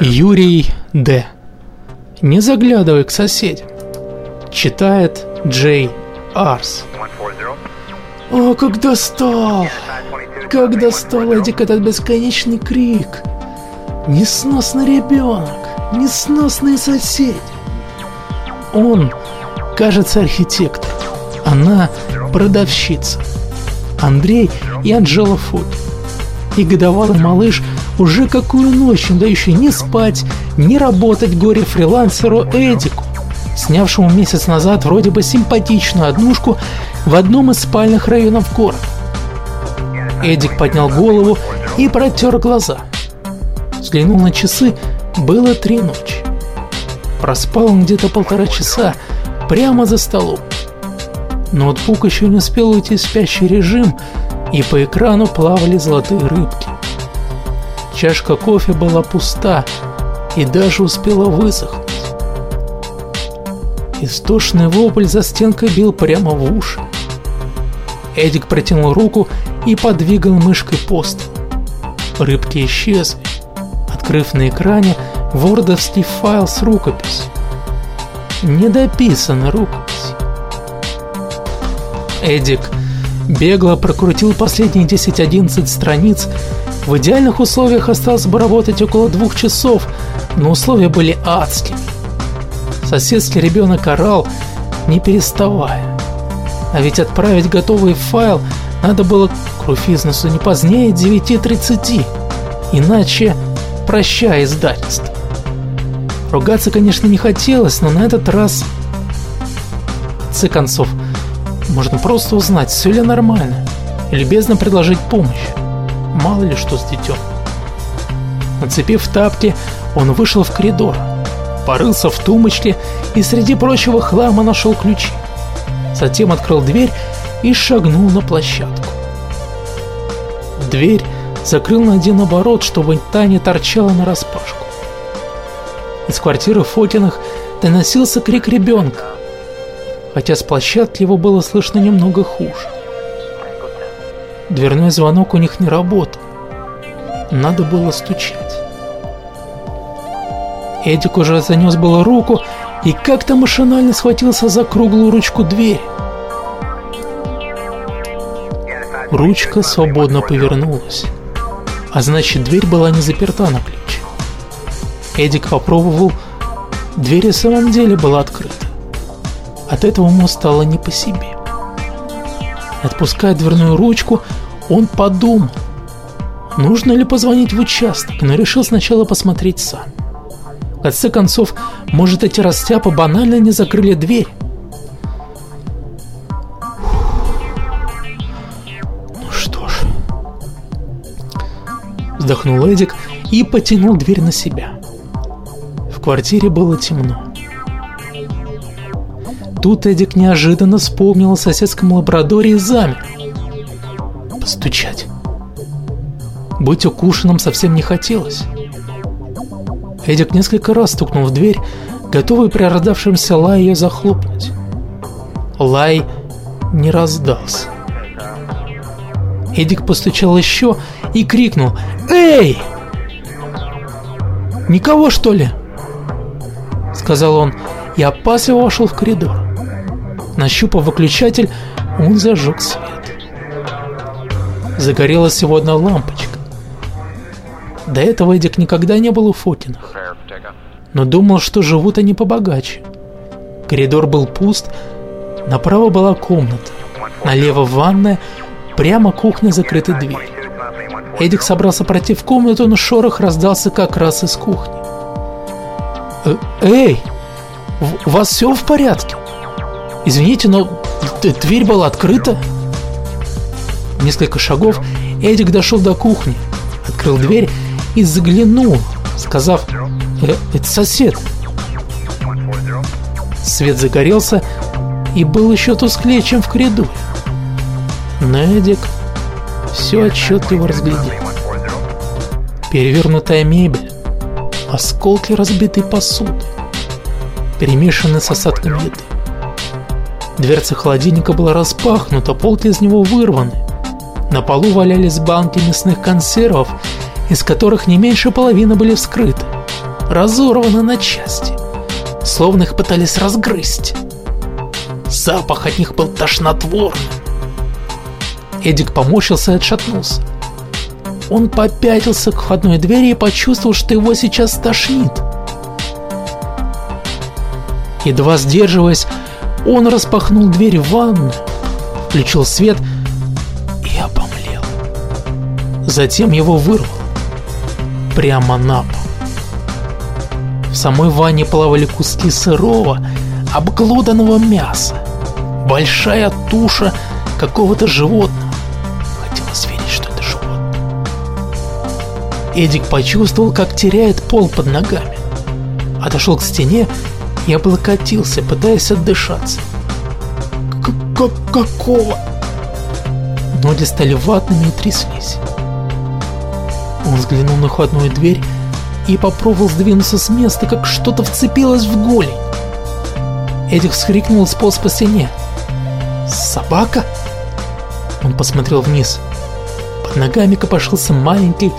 Юрий Д. Не заглядывай к соседям. Читает Джей Арс. О, как достал! Как достал Эдик этот бесконечный крик! Несносный ребенок! Несносные соседи! Он, кажется, архитектор. Она продавщица. Андрей и Анжела Фуд. И годовалый малыш уже какую ночь не дающий ни спать, ни работать горе-фрилансеру Эдику, снявшему месяц назад вроде бы симпатичную однушку в одном из спальных районов города. Эдик поднял голову и протер глаза. Взглянул на часы, было три ночи. Проспал он где-то полтора часа, прямо за столом. Ноутбук еще не успел уйти в спящий режим, и по экрану плавали золотые рыбки. Чашка кофе была пуста и даже успела высохнуть. Истошный вопль за стенкой бил прямо в уши. Эдик протянул руку и подвигал мышкой пост. Рыбки исчезли, открыв на экране вордовский файл с рукописью. Недописанная рукопись. Эдик бегло прокрутил последние 10-11 страниц в идеальных условиях осталось бы работать около двух часов, но условия были адскими. Соседский ребенок орал, не переставая. А ведь отправить готовый файл надо было к Руфизнесу не позднее 9.30, иначе прощай издательство. Ругаться, конечно, не хотелось, но на этот раз... В концов, можно просто узнать, все ли нормально, и любезно предложить помощь мало ли что с детем. Нацепив тапки, он вышел в коридор, порылся в тумбочке и среди прочего хлама нашел ключи. Затем открыл дверь и шагнул на площадку. Дверь закрыл на один оборот, чтобы та не торчала на распашку. Из квартиры Фотиных доносился крик ребенка, хотя с площадки его было слышно немного хуже. Дверной звонок у них не работал. Надо было стучать. Эдик уже занес было руку и как-то машинально схватился за круглую ручку двери. Ручка свободно повернулась, а значит дверь была не заперта на ключ. Эдик попробовал, дверь в самом деле была открыта. От этого ему стало не по себе. Отпуская дверную ручку, он подумал, нужно ли позвонить в участок, но решил сначала посмотреть сам. В конце концов, может эти растяпы банально не закрыли дверь. Ну что ж... Вздохнул Эдик и потянул дверь на себя. В квартире было темно. Тут Эдик неожиданно вспомнил о соседском лабрадоре и замер постучать. Быть укушенным совсем не хотелось. Эдик несколько раз стукнул в дверь, готовый при раздавшемся лай ее захлопнуть. Лай не раздался. Эдик постучал еще и крикнул «Эй!» «Никого, что ли?» Сказал он и опасливо вошел в коридор. Нащупав выключатель, он зажег свет загорелась всего одна лампочка. До этого Эдик никогда не был у Фотиных, но думал, что живут они побогаче. Коридор был пуст, направо была комната, налево ванная, прямо кухня закрыта дверь. Эдик собрался пройти в комнату, но шорох раздался как раз из кухни. «Э, «Эй, у вас все в порядке? Извините, но дверь была открыта?» несколько шагов Эдик дошел до кухни, открыл дверь и заглянул, сказав э, «Это сосед». Свет загорелся и был еще тусклее, чем в коридоре. Но Эдик все отчетливо разглядел. Перевернутая мебель, осколки разбитой посуды, перемешанные с осадками еды. Дверца холодильника была распахнута, полки из него вырваны. На полу валялись банки мясных консервов, из которых не меньше половины были вскрыты. разорваны на части, словно их пытались разгрызть. Запах от них был тошнотворным. Эдик поморщился и отшатнулся. Он попятился к входной двери и почувствовал, что его сейчас тошнит. Едва сдерживаясь, он распахнул дверь в ванну, включил свет и обомлел. Затем его вырвало прямо на пол. В самой ванне плавали куски сырого, обглоданного мяса, большая туша какого-то животного. Хотелось верить, что это животное. Эдик почувствовал, как теряет пол под ногами. Отошел к стене и облокотился, пытаясь отдышаться. К «Какого?» Ноги стали ватными и тряслись. Он взглянул на входную дверь и попробовал сдвинуться с места, как что-то вцепилось в голень. Эдик вскрикнул и сполз по стене. «Собака?» Он посмотрел вниз. Под ногами копошился маленький,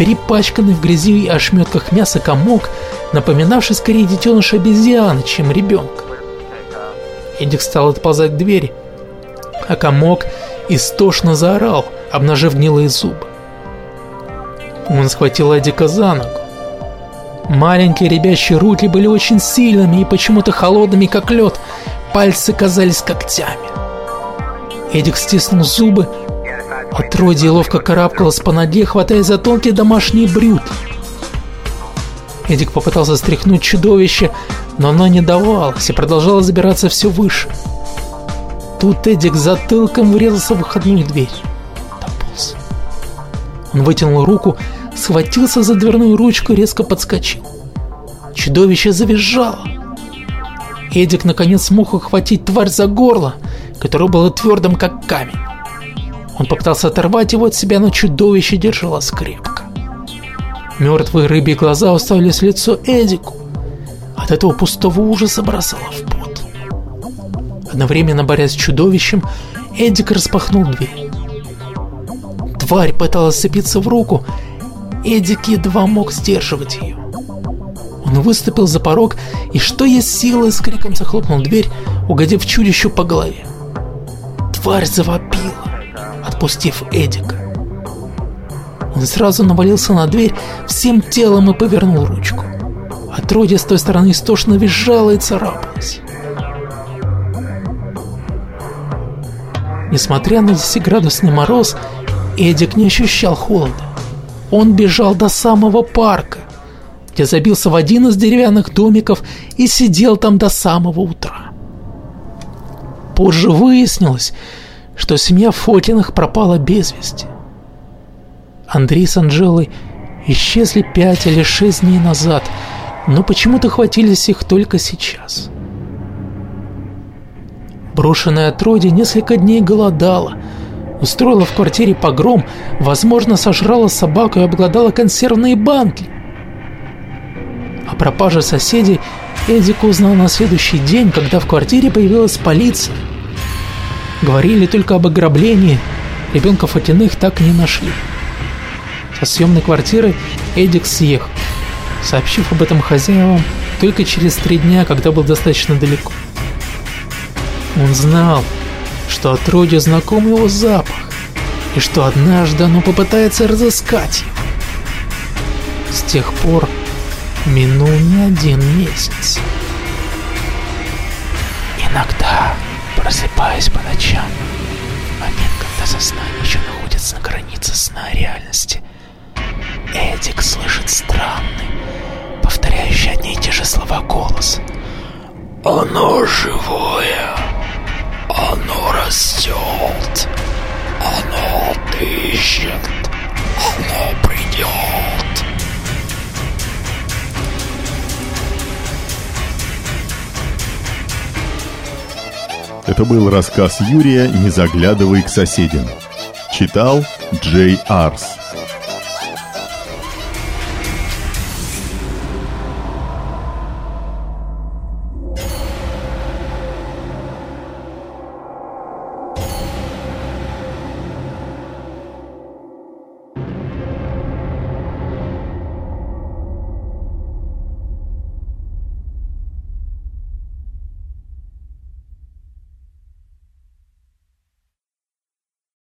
перепачканный в грязи и ошметках мяса комок, напоминавший скорее детеныша обезьяны, чем ребенка. Эдик стал отползать к двери, а комок истошно заорал, обнажив гнилые зубы. Он схватил Эдика за ногу. Маленькие ребящие руки были очень сильными и почему-то холодными, как лед. Пальцы казались когтями. Эдик стиснул зубы. Отродье ловко карабкалось по ноге, хватая за тонкие домашние брюки. Эдик попытался стряхнуть чудовище, но оно не давалось и продолжало забираться все выше. Тут Эдик затылком врезался в выходную дверь. Дополз. Он вытянул руку, схватился за дверную ручку и резко подскочил. Чудовище завизжало. Эдик наконец смог ухватить тварь за горло, которое было твердым, как камень. Он попытался оторвать его от себя, но чудовище держалось крепко. Мертвые рыбьи глаза уставились в лицо Эдику. От этого пустого ужаса бросало в пот. Одновременно борясь с чудовищем, Эдик распахнул дверь. Тварь пыталась сцепиться в руку, Эдик едва мог сдерживать ее. Он выступил за порог и что есть силы с криком захлопнул дверь, угодив чудищу по голове. Тварь завопила, отпустив Эдика. Он сразу навалился на дверь всем телом и повернул ручку. Отродье с той стороны истошно визжало и царапалось. Несмотря на 10-градусный мороз, Эдик не ощущал холода. Он бежал до самого парка, где забился в один из деревянных домиков и сидел там до самого утра. Позже выяснилось, что семья Фотиных пропала без вести. Андрей с Анжелой исчезли пять или шесть дней назад, но почему-то хватились их только сейчас. Брошенная отродье несколько дней голодала, устроила в квартире погром, возможно, сожрала собаку и обглодала консервные банки. О пропаже соседей Эдик узнал на следующий день, когда в квартире появилась полиция. Говорили только об ограблении, ребенка Фатиных так и не нашли. Со съемной квартиры Эдик съехал, сообщив об этом хозяевам только через три дня, когда был достаточно далеко. Он знал, что отродье знаком его запах, и что однажды оно попытается разыскать его. С тех пор минул не один месяц. Иногда, просыпаясь по ночам, момент, когда сознание еще находится на границе сна и реальности, Эдик слышит странный, повторяющий одни и те же слова голос. «Оно живое, оно растет, оно дышит, оно придет». Это был рассказ Юрия «Не заглядывай к соседям». Читал Джей Арс.